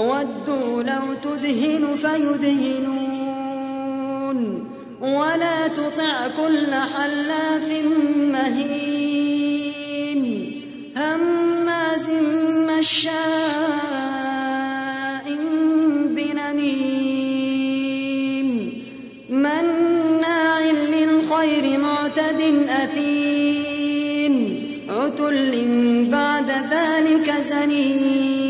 ودوا لو تدهن فيدهنون ولا تطع كل حلاف مهين هماز مشاء بنميم مناع للخير معتد أثيم عتل بعد ذلك زنيم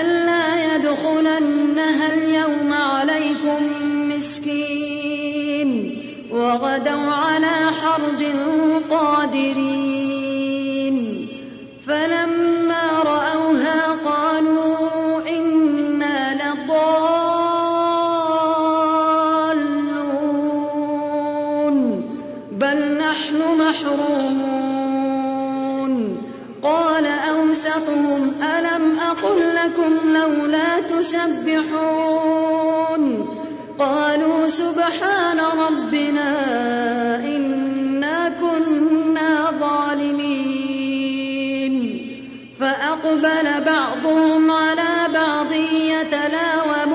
ألا يدخلنها اليوم عليكم مسكين وغدوا على حرد قادرين. لولا تسبحون. قالوا سبحان ربنا إنا كنا ظالمين. فأقبل بعضهم على بعض يتلاومون.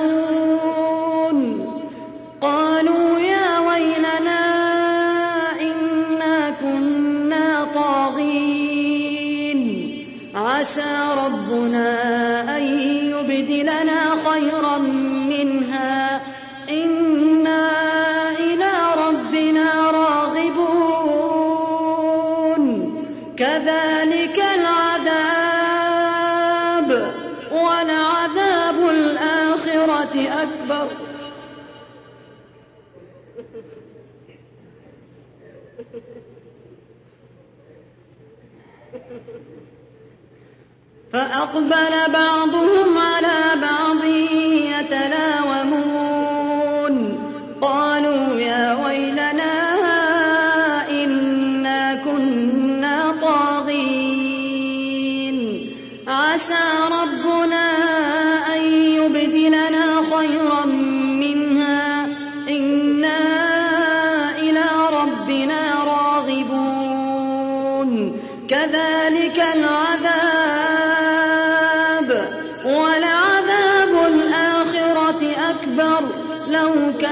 قالوا يا ويلنا إنا كنا طاغين. عسى منها. إنا إلى ربنا راغبون. كذلك العذاب ولعذاب الآخرة أكبر. فأقبل بعضهم على بعض. يتلاومون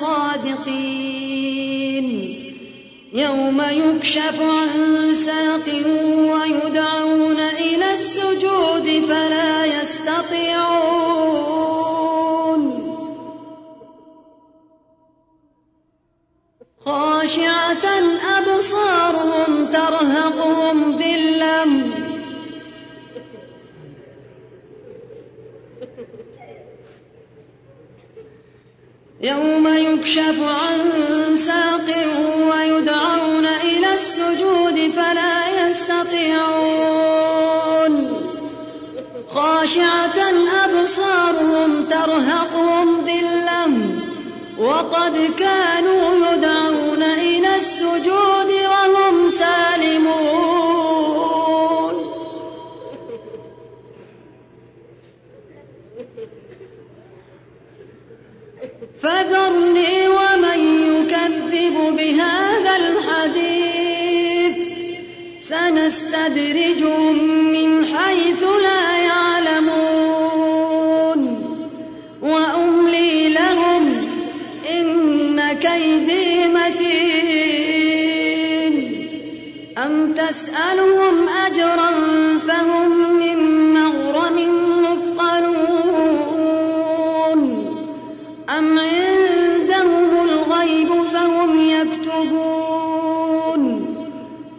صادقين. يوم يكشف عن ساق ويدعون إلى السجود فلا يستطيعون. خاشعة أبصارهم يوم يكشف عن ساق ويدعون إلى السجود فلا يستطيعون. خاشعة أبصارهم ترهقهم ذلة وقد كانوا يدعون سنستدرجهم من حيث لا يعلمون. وأملي لهم إن كيدي متين. أم تسألهم أجرا فهم